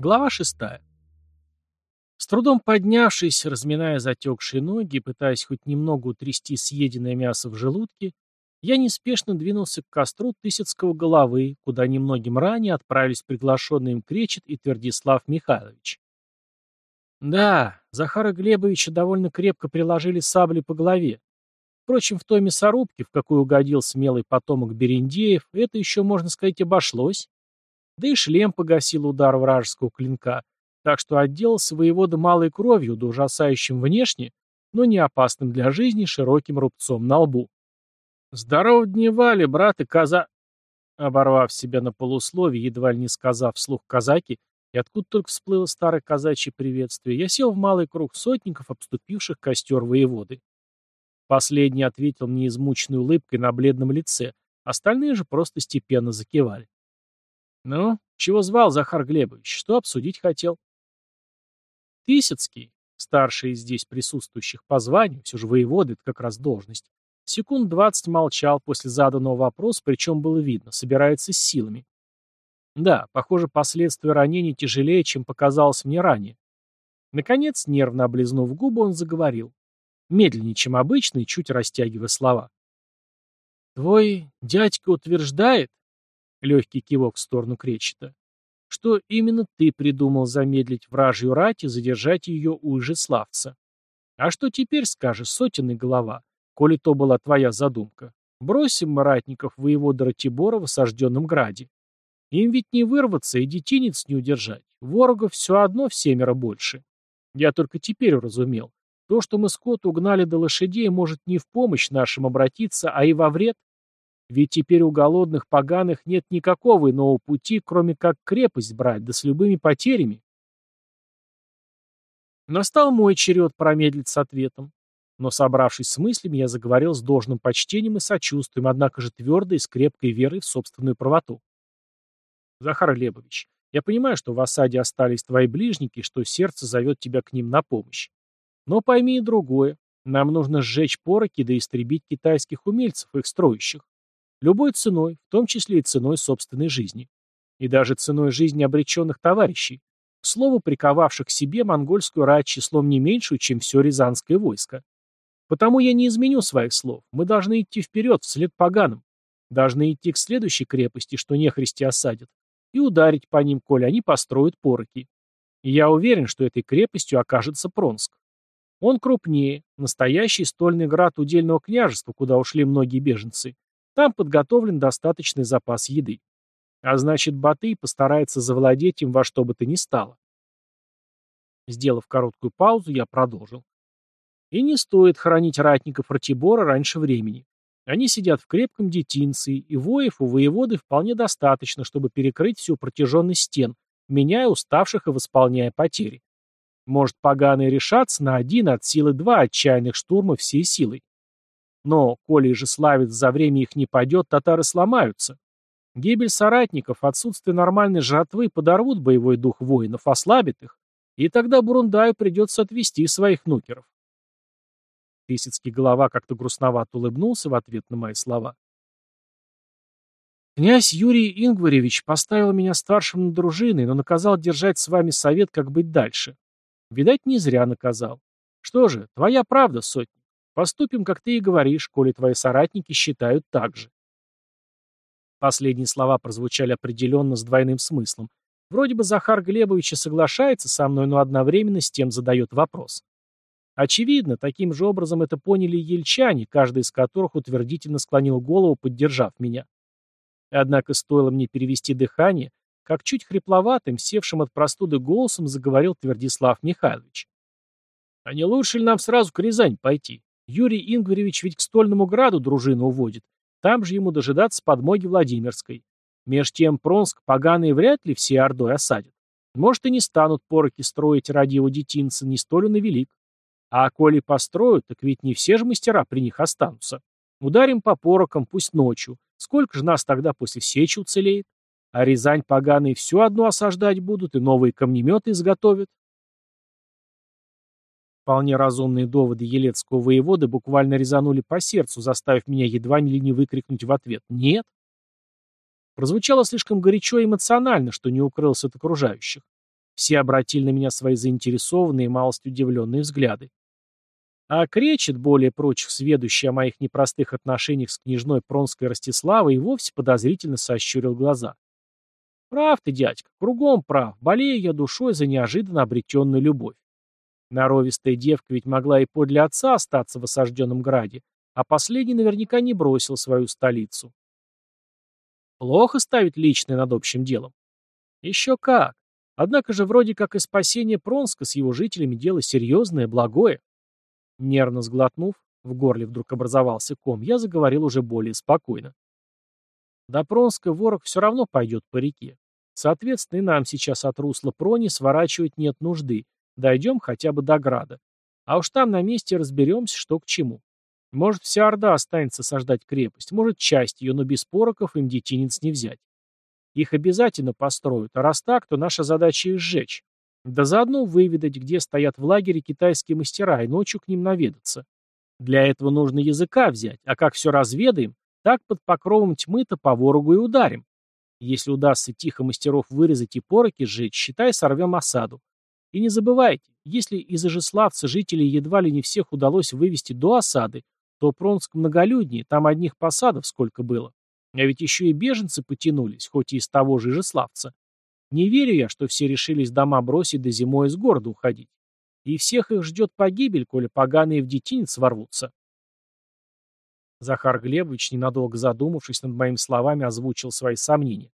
Глава шестая. С трудом поднявшись, разминая затекшие ноги, пытаясь хоть немного утрясти съеденное мясо в желудке, я неспешно двинулся к костру Тысяцкого головы, куда немногим ранее отправились приглашенные им Кречет и Твердислав Михайлович. Да, Захара Глебовича довольно крепко приложили сабли по голове. Впрочем, в той мясорубке, в какую угодил смелый потомок Берендеев, это еще, можно сказать, обошлось. Да и шлем погасил удар вражеского клинка, так что отделался воевода малой кровью, да ужасающим внешне, но не опасным для жизни широким рубцом на лбу. «Здорово дневали, брат и коза...» Оборвав себя на полусловие, едва ли не сказав вслух казаки, и откуда только всплыло старое казачье приветствие, я сел в малый круг сотников, обступивших костер воеводы. Последний ответил мне измученной улыбкой на бледном лице, остальные же просто степенно закивали. «Ну, чего звал Захар Глебович? Что обсудить хотел?» Тысяцкий, старший из здесь присутствующих по званию, все же воеводы, как раз должность, секунд двадцать молчал после заданного вопроса, причем было видно, собирается с силами. Да, похоже, последствия ранения тяжелее, чем показалось мне ранее. Наконец, нервно облизнув губы, он заговорил. Медленнее, чем обычно, и чуть растягивая слова. «Твой дядька утверждает, Легкий кивок в сторону Кречета. Что именно ты придумал замедлить вражью рать и задержать ее у Ижеславца? А что теперь скажешь, сотенный голова, коли то была твоя задумка? Бросим мы ратников воевода Ратибора в осажденном граде. Им ведь не вырваться и детинец не удержать. Ворогов все одно в семеро больше. Я только теперь уразумел. То, что мы скот угнали до лошадей, может не в помощь нашим обратиться, а и во вред. Ведь теперь у голодных поганых нет никакого иного пути, кроме как крепость брать, да с любыми потерями. Настал мой черед промедлить с ответом. Но, собравшись с мыслями, я заговорил с должным почтением и сочувствием, однако же твердо и с крепкой верой в собственную правоту. Захар Лебович, я понимаю, что в осаде остались твои ближники, что сердце зовет тебя к ним на помощь. Но пойми и другое. Нам нужно сжечь пороки да истребить китайских умельцев, их строящих. Любой ценой, в том числе и ценой собственной жизни. И даже ценой жизни обреченных товарищей, к слову, приковавших к себе монгольскую рать числом не меньшую, чем все рязанское войско. Потому я не изменю своих слов. Мы должны идти вперед, вслед поганым. Должны идти к следующей крепости, что нехристи осадят, и ударить по ним, коли они построят пороки. И я уверен, что этой крепостью окажется Пронск. Он крупнее, настоящий стольный град удельного княжества, куда ушли многие беженцы, там подготовлен достаточный запас еды. А значит, Батый постарается завладеть им во что бы то ни стало. Сделав короткую паузу, я продолжил. И не стоит хранить ратников Ратибора раньше времени. Они сидят в крепком детинце, и воев у воеводы вполне достаточно, чтобы перекрыть всю протяженность стен, меняя уставших и восполняя потери. Может, поганые решаться на один от силы два отчаянных штурмов всей силой. Но, коли же славец за время их не пойдет, татары сломаются. Гибель соратников, отсутствие нормальной жратвы подорвут боевой дух воинов, ослабит их, и тогда Бурундаю придется отвести своих нукеров. Тысяцкий голова как-то грустновато улыбнулся в ответ на мои слова. Князь Юрий Ингваревич поставил меня старшим над дружиной, но наказал держать с вами совет, как быть дальше. Видать, не зря наказал. Что же, твоя правда, сотня. Поступим, как ты и говоришь, коли твои соратники считают так же. Последние слова прозвучали определенно с двойным смыслом. Вроде бы Захар Глебович и соглашается со мной, но одновременно с тем задает вопрос. Очевидно, таким же образом это поняли ельчане, каждый из которых утвердительно склонил голову, поддержав меня. Однако стоило мне перевести дыхание, как чуть хрипловатым, севшим от простуды голосом заговорил Твердислав Михайлович. «А не лучше ли нам сразу к Рязань пойти? Юрий Ингваревич ведь к Стольному Граду дружину уводит. Там же ему дожидаться подмоги Владимирской. Меж тем Пронск поганые вряд ли все Ордой осадят. Может, и не станут пороки строить ради его детинца, не столь он и велик. А коли построят, так ведь не все же мастера при них останутся. Ударим по порокам, пусть ночью. Сколько же нас тогда после сечи уцелеет? А Рязань поганые все одно осаждать будут и новые камнеметы изготовят. Вполне разумные доводы елецкого воеводы буквально резанули по сердцу, заставив меня едва ли не выкрикнуть в ответ «Нет». Прозвучало слишком горячо и эмоционально, что не укрылся от окружающих. Все обратили на меня свои заинтересованные и малость удивленные взгляды. А Кречет, более прочих сведущий о моих непростых отношениях с княжной Пронской Ростиславой, и вовсе подозрительно сощурил глаза. Прав ты, дядька, кругом прав, болею я душой за неожиданно обретенную любовь. Наровистая девка ведь могла и подле отца остаться в осажденном граде, а последний наверняка не бросил свою столицу. Плохо ставить личное над общим делом. Еще как. Однако же вроде как и спасение Пронска с его жителями дело серьезное, благое. Нервно сглотнув, в горле вдруг образовался ком, я заговорил уже более спокойно. До Пронска ворог все равно пойдет по реке. Соответственно, и нам сейчас от русла Прони сворачивать нет нужды, Дойдем хотя бы до Града. А уж там на месте разберемся, что к чему. Может, вся Орда останется сождать крепость, может, часть ее, но без пороков им детинец не взять. Их обязательно построят, а раз так, то наша задача их сжечь. Да заодно выведать, где стоят в лагере китайские мастера, и ночью к ним наведаться. Для этого нужно языка взять, а как все разведаем, так под покровом тьмы-то по ворогу и ударим. Если удастся тихо мастеров вырезать и пороки сжечь, считай, сорвем осаду. И не забывайте, если из Ижеславца жителей едва ли не всех удалось вывести до осады, то Пронск многолюднее, там одних посадов сколько было. А ведь еще и беженцы потянулись, хоть и из того же Ижеславца. Не верю я, что все решились дома бросить до зимой из города уходить. И всех их ждет погибель, коли поганые в детинец ворвутся. Захар Глебович, ненадолго задумавшись над моими словами, озвучил свои сомнения.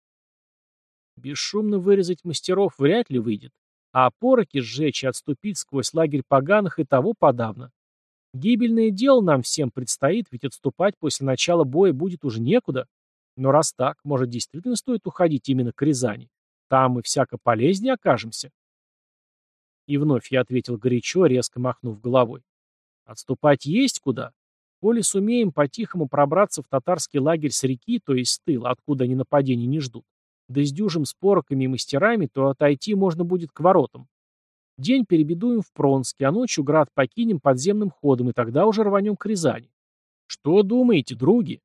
Бесшумно вырезать мастеров вряд ли выйдет. А пороки сжечь и отступить сквозь лагерь поганых и того подавно. Гибельное дело нам всем предстоит, ведь отступать после начала боя будет уже некуда. Но раз так, может, действительно стоит уходить именно к Рязани. Там мы всяко полезнее окажемся. И вновь я ответил горячо, резко махнув головой. Отступать есть куда. Коли сумеем по-тихому пробраться в татарский лагерь с реки, то есть с тыла, откуда они нападений не ждут, да с дюжим спороками и мастерами, то отойти можно будет к воротам. День перебедуем в Пронске, а ночью град покинем подземным ходом, и тогда уже рванем к Рязани. Что думаете, други?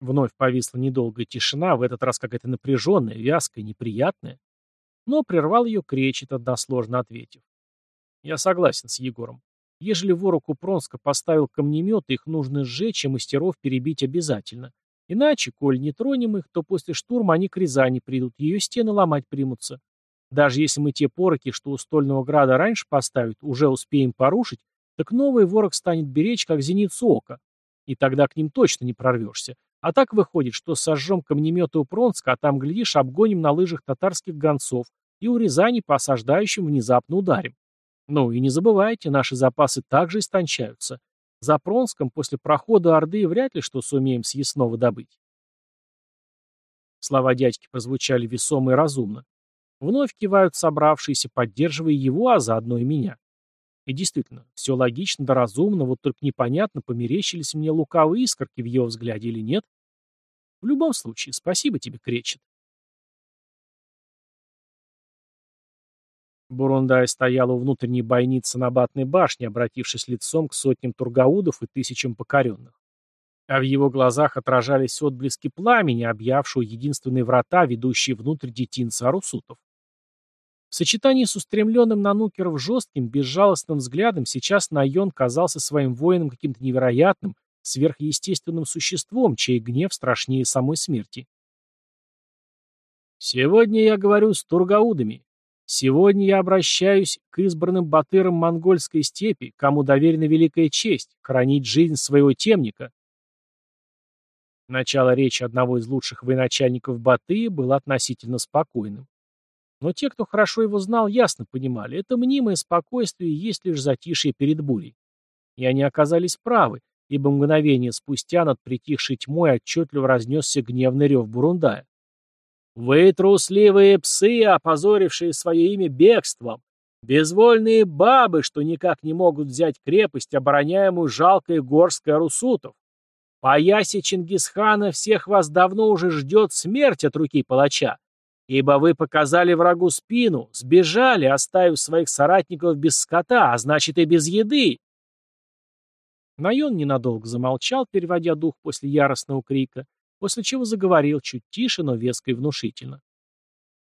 Вновь повисла недолгая тишина, в этот раз какая-то напряженная, вязкая, неприятная. Но прервал ее кречет, односложно ответив. Я согласен с Егором. Ежели ворог у Пронска поставил камнемет, их нужно сжечь и мастеров перебить обязательно. Иначе, коль не тронем их, то после штурма они к Рязани придут, ее стены ломать примутся. Даже если мы те пороки, что у Стольного Града раньше поставят, уже успеем порушить, так новый ворог станет беречь, как зеницу ока. И тогда к ним точно не прорвешься. А так выходит, что сожжем камнеметы у Пронска, а там, глядишь, обгоним на лыжах татарских гонцов и у Рязани по осаждающим внезапно ударим. Ну и не забывайте, наши запасы также истончаются. За Пронском после прохода Орды вряд ли что сумеем съестного добыть. Слова дядьки прозвучали весомо и разумно. Вновь кивают собравшиеся, поддерживая его, а заодно и меня. И действительно, все логично да разумно, вот только непонятно, померещились мне лукавые искорки в его взгляде или нет. В любом случае, спасибо тебе, Кречет. Бурундай стоял у внутренней бойницы на батной башне, обратившись лицом к сотням тургаудов и тысячам покоренных. А в его глазах отражались отблески пламени, объявшего единственные врата, ведущие внутрь детинца Арусутов. В сочетании с устремленным на нукеров жестким, безжалостным взглядом сейчас Найон казался своим воином каким-то невероятным, сверхъестественным существом, чей гнев страшнее самой смерти. «Сегодня я говорю с тургаудами. Сегодня я обращаюсь к избранным батырам монгольской степи, кому доверена великая честь — хранить жизнь своего темника. Начало речи одного из лучших военачальников Батыя было относительно спокойным. Но те, кто хорошо его знал, ясно понимали, это мнимое спокойствие есть лишь затишье перед бурей. И они оказались правы, ибо мгновение спустя над притихшей тьмой отчетливо разнесся гневный рев Бурундая. Вы трусливые псы, опозорившие свое имя бегством, безвольные бабы, что никак не могут взять крепость, обороняемую жалкой горской Арусутов. По ясе Чингисхана всех вас давно уже ждет смерть от руки палача, ибо вы показали врагу спину, сбежали, оставив своих соратников без скота, а значит и без еды. Найон ненадолго замолчал, переводя дух после яростного крика, после чего заговорил чуть тише, но веско и внушительно.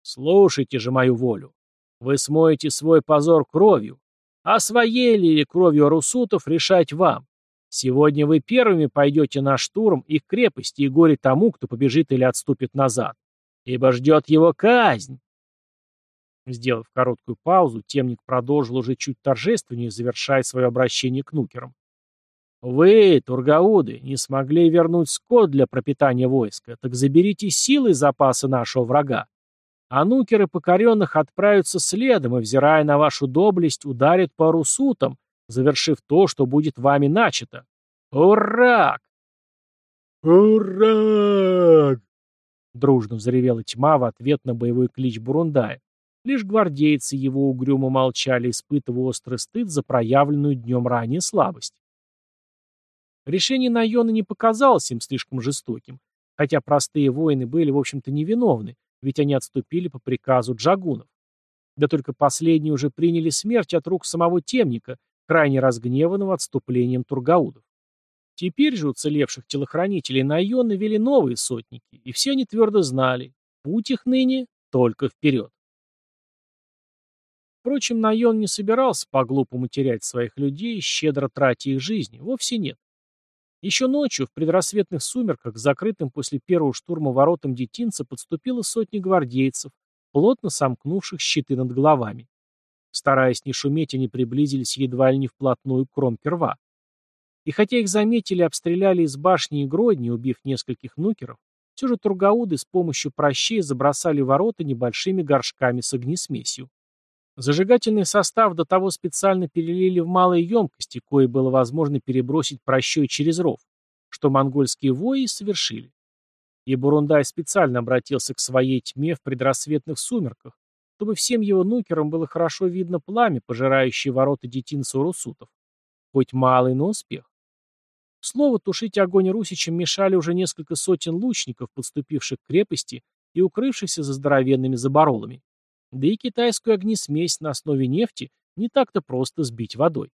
«Слушайте же мою волю. Вы смоете свой позор кровью. А своей ли или кровью русутов решать вам. Сегодня вы первыми пойдете на штурм их крепости и горе тому, кто побежит или отступит назад. Ибо ждет его казнь. Сделав короткую паузу, темник продолжил уже чуть торжественнее, завершая свое обращение к нукерам. «Вы, тургауды, не смогли вернуть скот для пропитания войска, так заберите силы запасы нашего врага. А нукеры покоренных отправятся следом и, взирая на вашу доблесть, ударят по русутам, завершив то, что будет вами начато. Ура! Ура! Дружно взревела тьма в ответ на боевой клич Бурундая. Лишь гвардейцы его угрюмо молчали, испытывая острый стыд за проявленную днем ранее слабость. Решение Найона не показалось им слишком жестоким, хотя простые воины были, в общем-то, невиновны, ведь они отступили по приказу джагунов. Да только последние уже приняли смерть от рук самого темника, крайне разгневанного отступлением тургаудов. Теперь же уцелевших телохранителей Найона вели новые сотники, и все они твердо знали, путь их ныне только вперед. Впрочем, Найон не собирался по-глупому терять своих людей, щедро тратя их жизни, вовсе нет. Еще ночью, в предрассветных сумерках, закрытым после первого штурма воротам детинца подступила сотня гвардейцев, плотно сомкнувших щиты над головами. Стараясь не шуметь, они приблизились едва ли не вплотную к кромке рва. И хотя их заметили и обстреляли из башни и гродни, убив нескольких нукеров, все же тургауды с помощью прощей забросали ворота небольшими горшками с огнесмесью. Зажигательный состав до того специально перелили в малые емкости, кое было возможно перебросить прощой через ров, что монгольские вои совершили. И Бурундай специально обратился к своей тьме в предрассветных сумерках, чтобы всем его нукерам было хорошо видно пламя, пожирающее ворота детинца урусутов. Хоть малый, но успех. К слову, тушить огонь русичам мешали уже несколько сотен лучников, подступивших к крепости и укрывшихся за здоровенными заборолами. Да и китайскую огнесмесь на основе нефти не так-то просто сбить водой.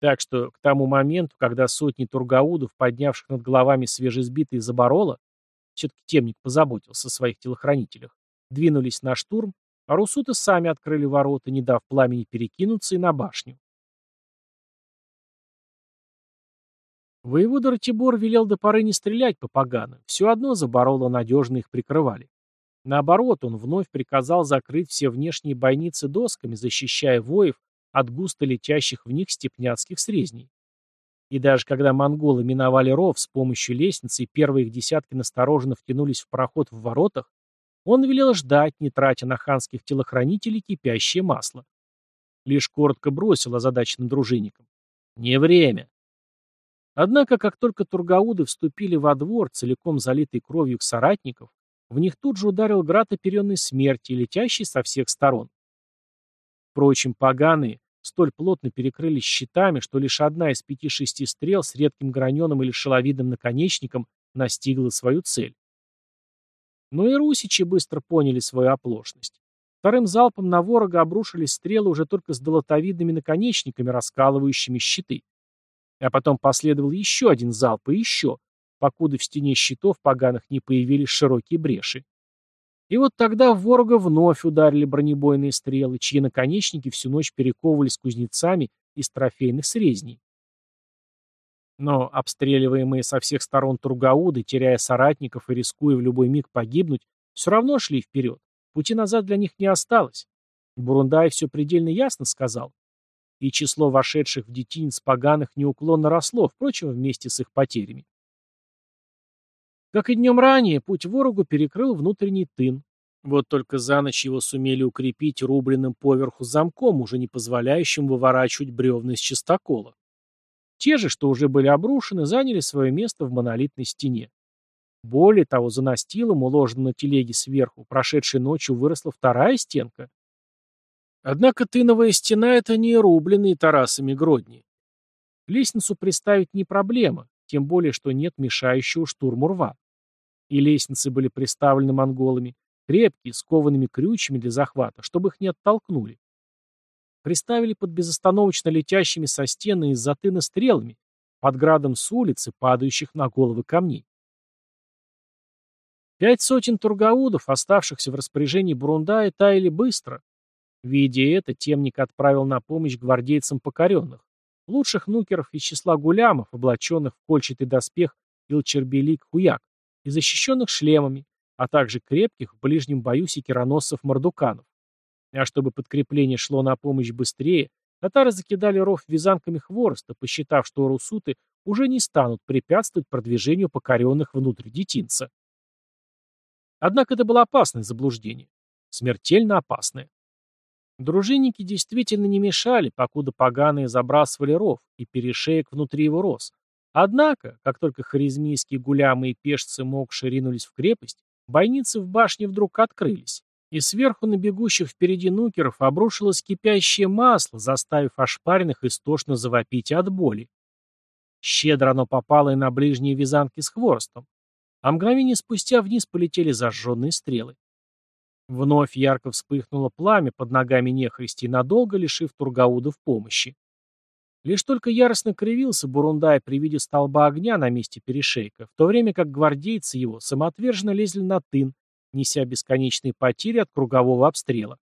Так что к тому моменту, когда сотни тургаудов, поднявших над головами свежесбитые заборола, все-таки темник позаботился о своих телохранителях, двинулись на штурм, а русуты сами открыли ворота, не дав пламени перекинуться и на башню. Воевода Ратибор велел до поры не стрелять по поганым, все одно заборола надежно их прикрывали. Наоборот, он вновь приказал закрыть все внешние бойницы досками, защищая воев от густо летящих в них степняцких срезней. И даже когда монголы миновали ров с помощью лестницы и первые их десятки настороженно втянулись в проход в воротах, он велел ждать, не тратя на ханских телохранителей кипящее масло. Лишь коротко бросил озадаченным дружинникам. «Не время!» Однако, как только тургауды вступили во двор, целиком залитый кровью их соратников, в них тут же ударил град оперенной смерти, летящий со всех сторон. Впрочем, поганые столь плотно перекрылись щитами, что лишь одна из пяти-шести стрел с редким граненым или шеловидным наконечником настигла свою цель. Но и русичи быстро поняли свою оплошность. Вторым залпом на ворога обрушились стрелы уже только с долотовидными наконечниками, раскалывающими щиты. А потом последовал еще один залп и еще, покуда в стене щитов поганых не появились широкие бреши. И вот тогда в ворога вновь ударили бронебойные стрелы, чьи наконечники всю ночь перековывались кузнецами из трофейных срезней. Но обстреливаемые со всех сторон тургауды, теряя соратников и рискуя в любой миг погибнуть, все равно шли вперед. Пути назад для них не осталось. Бурундай все предельно ясно сказал. И число вошедших в детинец поганых неуклонно росло, впрочем, вместе с их потерями. Как и днем ранее, путь ворогу перекрыл внутренний тын. Вот только за ночь его сумели укрепить рубленным поверху замком, уже не позволяющим выворачивать бревна из чистокола. Те же, что уже были обрушены, заняли свое место в монолитной стене. Более того, за настилом, уложенным на телеге сверху, прошедшей ночью выросла вторая стенка. Однако тыновая стена — это не рубленые тарасами гродни. Лестницу приставить не проблема, тем более, что нет мешающего штурму рва и лестницы были приставлены монголами, крепкие, с коваными крючьями для захвата, чтобы их не оттолкнули. Приставили под безостановочно летящими со стены из-за тына стрелами, под градом с улицы, падающих на головы камней. Пять сотен тургаудов, оставшихся в распоряжении Бурундая, таяли быстро. Видя это, темник отправил на помощь гвардейцам покоренных, лучших нукеров из числа гулямов, облаченных в кольчатый доспех Илчербелик Хуяк и защищенных шлемами, а также крепких в ближнем бою секироносцев-мордуканов. А чтобы подкрепление шло на помощь быстрее, татары закидали ров вязанками хвороста, посчитав, что русуты уже не станут препятствовать продвижению покоренных внутрь детинца. Однако это было опасное заблуждение. Смертельно опасное. Дружинники действительно не мешали, покуда поганые забрасывали ров, и перешеек внутри его рос. Однако, как только харизмийские гулямы и пешцы Мокши ринулись в крепость, бойницы в башне вдруг открылись, и сверху на бегущих впереди нукеров обрушилось кипящее масло, заставив ошпаренных истошно завопить от боли. Щедро оно попало и на ближние вязанки с хворостом, а мгновение спустя вниз полетели зажженные стрелы. Вновь ярко вспыхнуло пламя под ногами нехристи, надолго лишив Тургаудов помощи. Лишь только яростно кривился Бурундай при виде столба огня на месте перешейка, в то время как гвардейцы его самоотверженно лезли на тын, неся бесконечные потери от кругового обстрела.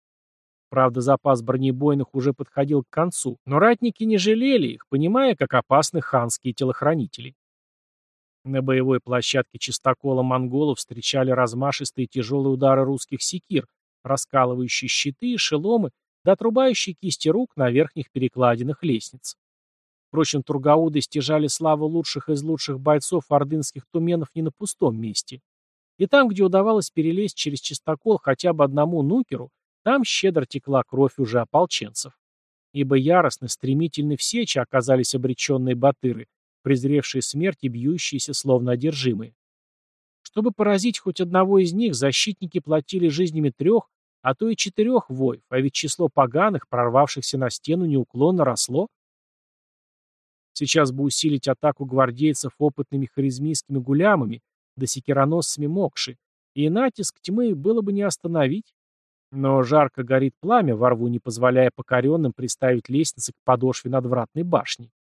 Правда, запас бронебойных уже подходил к концу, но ратники не жалели их, понимая, как опасны ханские телохранители. На боевой площадке чистокола монголов встречали размашистые тяжелые удары русских секир, раскалывающие щиты и шеломы, да отрубающие кисти рук на верхних перекладинах лестниц. Впрочем, тургауды стяжали славу лучших из лучших бойцов ордынских туменов не на пустом месте. И там, где удавалось перелезть через чистокол хотя бы одному нукеру, там щедро текла кровь уже ополченцев. Ибо яростно, стремительны в сече оказались обреченные батыры, презревшие смерть и бьющиеся словно одержимые. Чтобы поразить хоть одного из них, защитники платили жизнями трех, а то и четырех воев, а ведь число поганых, прорвавшихся на стену, неуклонно росло. Сейчас бы усилить атаку гвардейцев опытными харизмийскими гулямами, да секироносцами Мокши, и натиск тьмы было бы не остановить. Но жарко горит пламя во рву, не позволяя покоренным приставить лестницы к подошве надвратной башни.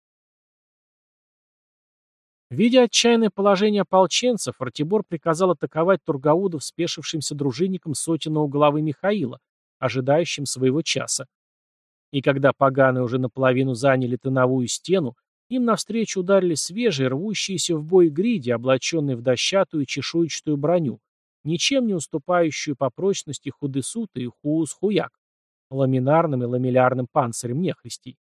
Видя отчаянное положение ополченцев, Ратибор приказал атаковать Тургаудов спешившимся дружинникам сотенного главы Михаила, ожидающим своего часа. И когда поганы уже наполовину заняли тыновую стену, им навстречу ударили свежие, рвущиеся в бой гриди, облаченные в дощатую чешуйчатую броню, ничем не уступающую по прочности худесута и хуус-хуяк, ламинарным и ламеллярным панцирем нехристей.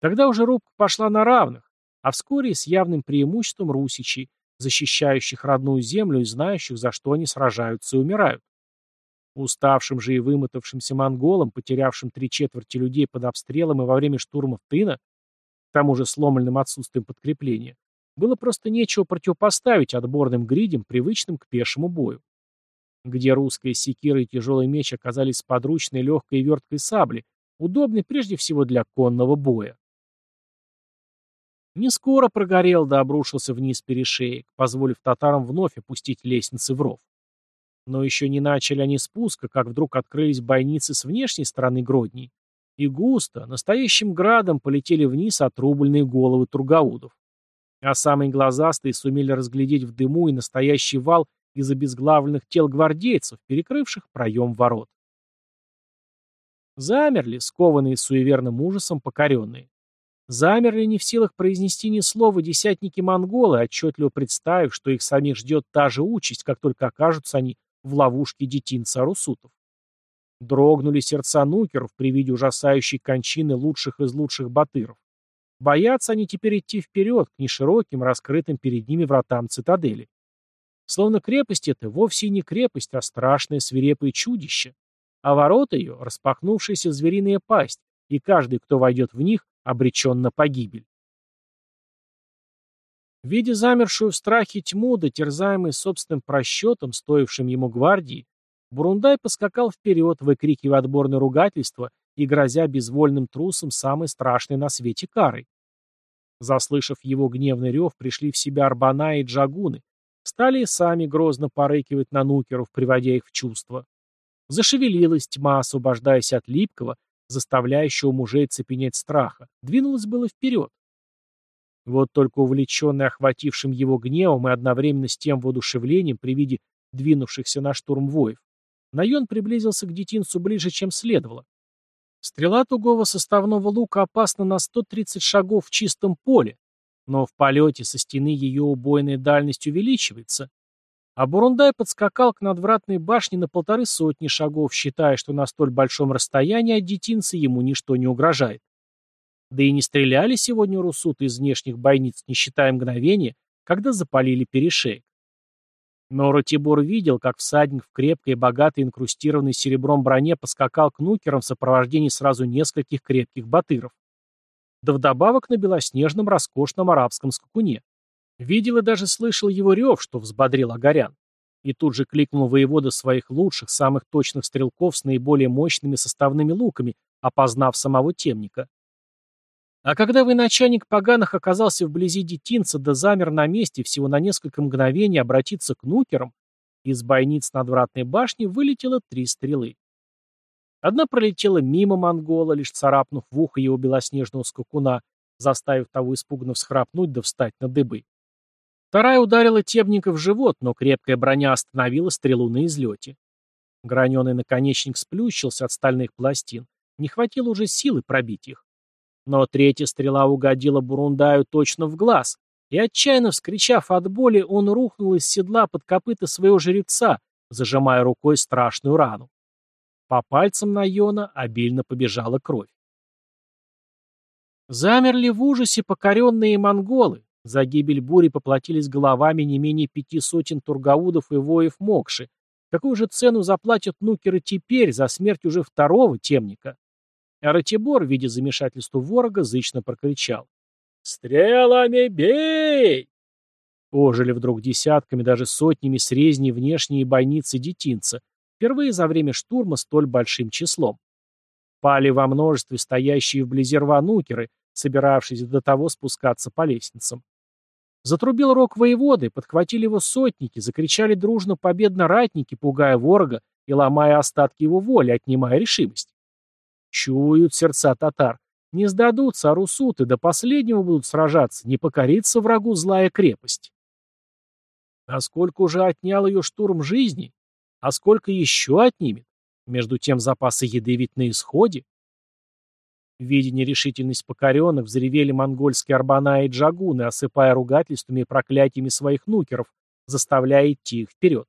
Тогда уже рубка пошла на равных, а вскоре с явным преимуществом русичей, защищающих родную землю и знающих, за что они сражаются и умирают. Уставшим же и вымотавшимся монголам, потерявшим три четверти людей под обстрелом и во время штурмов тына, к тому же сломленным отсутствием подкрепления, было просто нечего противопоставить отборным гридям, привычным к пешему бою. Где русская секира и тяжелый меч оказались подручной легкой и верткой сабли, удобной прежде всего для конного боя. Не скоро прогорел да обрушился вниз перешеек, позволив татарам вновь опустить лестницы в ров. Но еще не начали они спуска, как вдруг открылись бойницы с внешней стороны Гродней, и густо, настоящим градом полетели вниз отрубленные головы тургаудов. А самые глазастые сумели разглядеть в дыму и настоящий вал из обезглавленных тел гвардейцев, перекрывших проем ворот. Замерли, скованные суеверным ужасом покоренные. Замерли не в силах произнести ни слова десятники монголы, отчетливо представив, что их самих ждет та же участь, как только окажутся они в ловушке детинца Арусутов. Дрогнули сердца нукеров при виде ужасающей кончины лучших из лучших батыров. Боятся они теперь идти вперед, к нешироким, раскрытым перед ними вратам цитадели. Словно крепость это вовсе не крепость, а страшное свирепое чудище. А ворота ее — распахнувшаяся звериная пасть, и каждый, кто войдет в них, обречен на погибель. Видя замершую в страхе тьму, дотерзаемый собственным просчетом, стоившим ему гвардии, Бурундай поскакал вперед, выкрикивая отборное ругательство и грозя безвольным трусом самой страшной на свете карой. Заслышав его гневный рев, пришли в себя Арбана и Джагуны, стали и сами грозно порыкивать на нукеров, приводя их в чувство. Зашевелилась тьма, освобождаясь от липкого, заставляющего мужей цепенеть страха, двинулась было вперед. Вот только увлеченный охватившим его гневом и одновременно с тем воодушевлением при виде двинувшихся на штурм воев, Найон приблизился к детинцу ближе, чем следовало, Стрела тугого составного лука опасна на 130 шагов в чистом поле, но в полете со стены ее убойная дальность увеличивается. А Бурундай подскакал к надвратной башне на полторы сотни шагов, считая, что на столь большом расстоянии от детинца ему ничто не угрожает. Да и не стреляли сегодня русуты из внешних бойниц, не считая мгновения, когда запалили перешеек. Но Ратибор видел, как всадник в крепкой, богатой, инкрустированной серебром броне поскакал к нукерам в сопровождении сразу нескольких крепких батыров. Да вдобавок на белоснежном роскошном арабском скакуне. Видел и даже слышал его рев, что взбодрил огорян. И тут же кликнул воевода своих лучших, самых точных стрелков с наиболее мощными составными луками, опознав самого темника. А когда военачальник поганых оказался вблизи детинца да замер на месте всего на несколько мгновений обратиться к нукерам, из бойниц надвратной башни вылетело три стрелы. Одна пролетела мимо монгола, лишь царапнув в ухо его белоснежного скакуна, заставив того испуганно всхрапнуть да встать на дыбы. Вторая ударила темника в живот, но крепкая броня остановила стрелу на излете. Граненый наконечник сплющился от стальных пластин. Не хватило уже силы пробить их. Но третья стрела угодила Бурундаю точно в глаз, и, отчаянно вскричав от боли, он рухнул из седла под копыта своего жеребца, зажимая рукой страшную рану. По пальцам Найона обильно побежала кровь. Замерли в ужасе покоренные монголы. За гибель бури поплатились головами не менее пяти сотен тургаудов и воев Мокши. Какую же цену заплатят нукеры теперь за смерть уже второго темника? А Ратибор, видя замешательство ворога, зычно прокричал. «Стрелами бей!» Ожили вдруг десятками, даже сотнями срезней внешние бойницы детинца, впервые за время штурма столь большим числом. Пали во множестве стоящие вблизи рва нукеры, собиравшиеся до того спускаться по лестницам. Затрубил рог воеводы, подхватили его сотники, закричали дружно победно ратники, пугая ворога и ломая остатки его воли, отнимая решимость. Чуют сердца татар. Не сдадутся, а русуты до последнего будут сражаться, не покорится врагу злая крепость. А сколько уже отнял ее штурм жизни? А сколько еще отнимет? Между тем запасы еды ведь на исходе. Видя нерешительность покоренных, взревели монгольские арбана и джагуны, осыпая ругательствами и проклятиями своих нукеров, заставляя идти их вперед.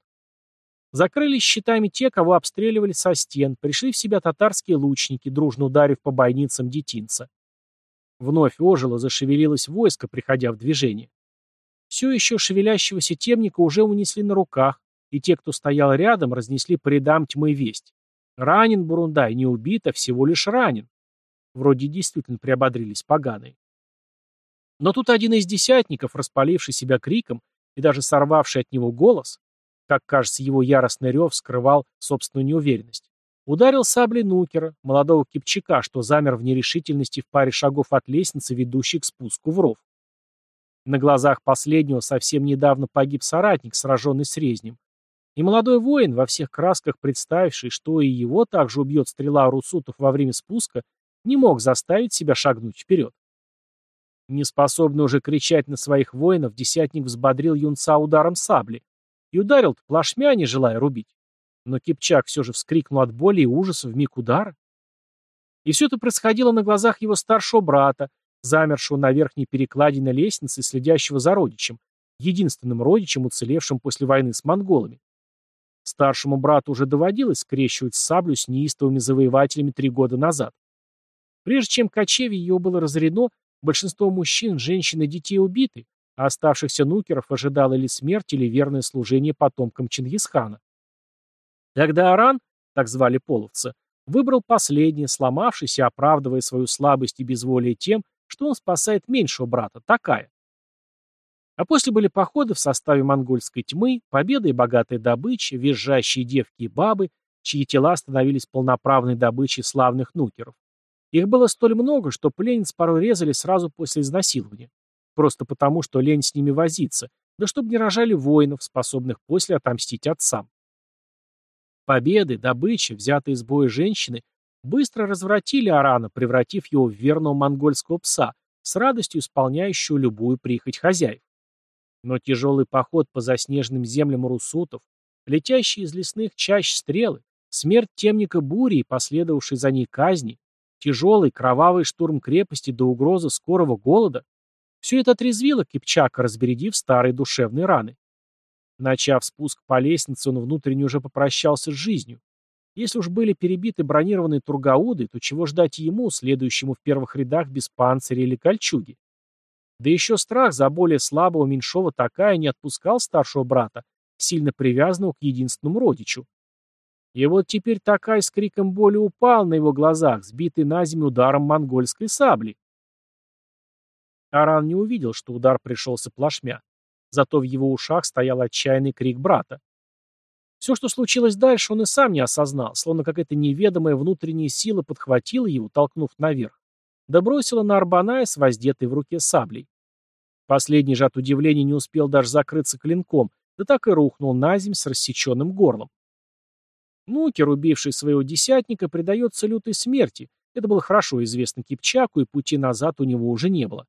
Закрылись щитами те, кого обстреливали со стен, пришли в себя татарские лучники, дружно ударив по бойницам детинца. Вновь ожило, зашевелилось войско, приходя в движение. Все еще шевелящегося темника уже унесли на руках, и те, кто стоял рядом, разнесли по рядам тьмы весть. Ранен Бурундай, не убит, а всего лишь ранен. Вроде действительно приободрились поганые. Но тут один из десятников, распаливший себя криком и даже сорвавший от него голос, как кажется, его яростный рев скрывал собственную неуверенность. Ударил саблей Нукера, молодого кипчака, что замер в нерешительности в паре шагов от лестницы, ведущей к спуску в ров. На глазах последнего совсем недавно погиб соратник, сраженный с резнем. И молодой воин, во всех красках представивший, что и его также убьет стрела русутов во время спуска, не мог заставить себя шагнуть вперед. Неспособный уже кричать на своих воинов, десятник взбодрил юнца ударом сабли, и ударил плашмя, не желая рубить. Но Кипчак все же вскрикнул от боли и ужаса в миг удара. И все это происходило на глазах его старшего брата, замершего на верхней перекладине лестницы, следящего за родичем, единственным родичем, уцелевшим после войны с монголами. Старшему брату уже доводилось скрещивать саблю с неистовыми завоевателями три года назад. Прежде чем кочевье его было разорено, большинство мужчин, женщин и детей убиты, а оставшихся нукеров ожидало или смерть, или верное служение потомкам Чингисхана. Тогда Аран, так звали половца, выбрал последнее, сломавшись и оправдывая свою слабость и безволие тем, что он спасает меньшего брата, такая. А после были походы в составе монгольской тьмы, победа и богатая добыча, визжащие девки и бабы, чьи тела становились полноправной добычей славных нукеров. Их было столь много, что пленниц порой резали сразу после изнасилования. Просто потому, что лень с ними возиться, да чтобы не рожали воинов, способных после отомстить отцам. Победы, добыча, взятые с боя женщины, быстро развратили Арана, превратив его в верного монгольского пса, с радостью исполняющего любую прихоть хозяев. Но тяжелый поход по заснеженным землям русутов, летящие из лесных чащ стрелы, смерть темника бури и последовавшей за ней казни, тяжелый, кровавый штурм крепости до угрозы скорого голода. Все это отрезвило Кипчака, разбередив старые душевные раны. Начав спуск по лестнице, он внутренне уже попрощался с жизнью. Если уж были перебиты бронированные тургауды, то чего ждать ему, следующему в первых рядах без панциря или кольчуги? Да еще страх за более слабого меньшого такая не отпускал старшего брата, сильно привязанного к единственному родичу. И вот теперь такая с криком боли упал на его глазах, сбитый на землю ударом монгольской сабли. Аран не увидел, что удар пришелся плашмя. Зато в его ушах стоял отчаянный крик брата. Все, что случилось дальше, он и сам не осознал, словно какая-то неведомая внутренняя сила подхватила его, толкнув наверх, да бросила на Арбаная с воздетой в руке саблей. Последний же от удивления не успел даже закрыться клинком, да так и рухнул на земь с рассеченным горлом. Нукер, убивший своего десятника, предается лютой смерти. Это было хорошо известно Кипчаку, и пути назад у него уже не было.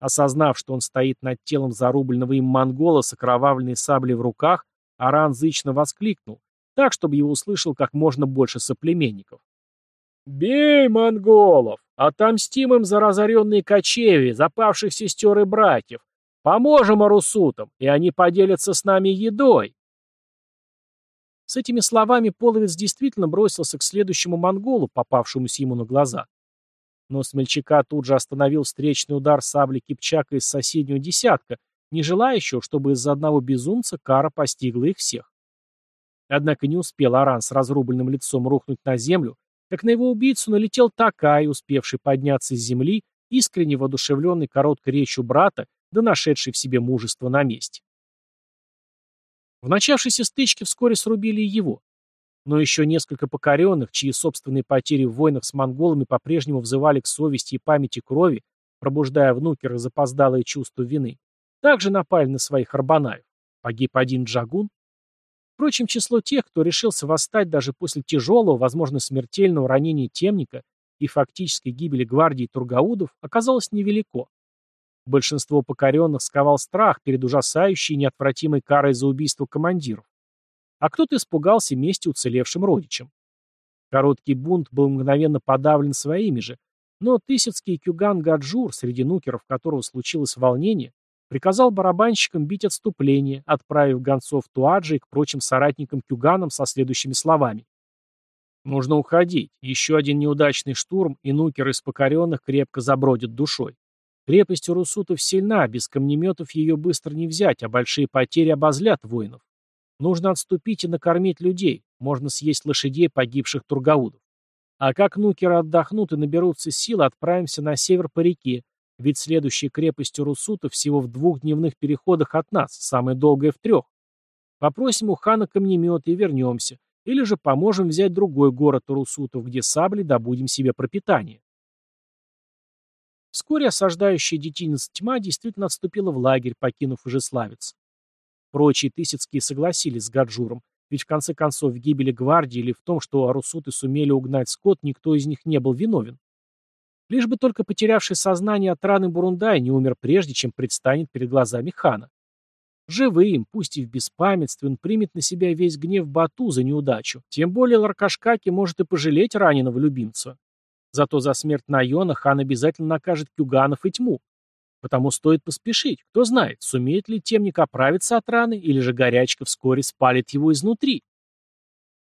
Осознав, что он стоит над телом зарубленного им монгола с окровавленной саблей в руках, Аран зычно воскликнул, так, чтобы его услышал как можно больше соплеменников. «Бей монголов! Отомстим им за разоренные кочеви, запавших сестер и братьев! Поможем арусутам, и они поделятся с нами едой!» С этими словами половец действительно бросился к следующему монголу, попавшемуся ему на глаза. Но смельчака тут же остановил встречный удар сабли Кипчака из соседнего десятка, не желающего, чтобы из-за одного безумца кара постигла их всех. Однако не успел Аран с разрубленным лицом рухнуть на землю, как на его убийцу налетел Такай, успевший подняться с земли, искренне воодушевленный короткой речью брата, да нашедший в себе мужество на месте. В начавшейся стычке вскоре срубили его. Но еще несколько покоренных, чьи собственные потери в войнах с монголами по-прежнему взывали к совести и памяти крови, пробуждая в нукерах запоздалое чувство вины, также напали на своих арбанаев. Погиб один джагун. Впрочем, число тех, кто решился восстать даже после тяжелого, возможно, смертельного ранения темника и фактической гибели гвардии тургаудов, оказалось невелико. Большинство покоренных сковал страх перед ужасающей и неотвратимой карой за убийство командиров. А кто-то испугался мести уцелевшим родичам. Короткий бунт был мгновенно подавлен своими же, но Тысяцкий Кюган Гаджур, среди нукеров которого случилось волнение, приказал барабанщикам бить отступление, отправив гонцов Туаджи к прочим соратникам Кюганам со следующими словами. «Нужно уходить. Еще один неудачный штурм, и нукеры из покоренных крепко забродят душой. Крепость Урусутов сильна, без камнеметов ее быстро не взять, а большие потери обозлят воинов. Нужно отступить и накормить людей, можно съесть лошадей погибших тургаудов. А как нукеры отдохнут и наберутся сил, отправимся на север по реке, ведь следующая крепость Урусута всего в двух дневных переходах от нас, самая долгая в трех. Попросим у хана камнемет и вернемся. Или же поможем взять другой город Урусутов, где сабли добудем себе пропитание. Вскоре осаждающая детинец тьма действительно отступила в лагерь, покинув Ижеславец. Прочие Тысяцкие согласились с Гаджуром, ведь в конце концов в гибели гвардии или в том, что арусуты сумели угнать скот, никто из них не был виновен. Лишь бы только потерявший сознание от раны Бурундай не умер прежде, чем предстанет перед глазами хана. Живым, пусть и в беспамятстве, он примет на себя весь гнев Бату за неудачу. Тем более Ларкашкаки может и пожалеть раненого любимца. Зато за смерть Найона хан обязательно накажет Кюганов и тьму. Потому стоит поспешить. Кто знает, сумеет ли темник оправиться от раны, или же горячка вскоре спалит его изнутри.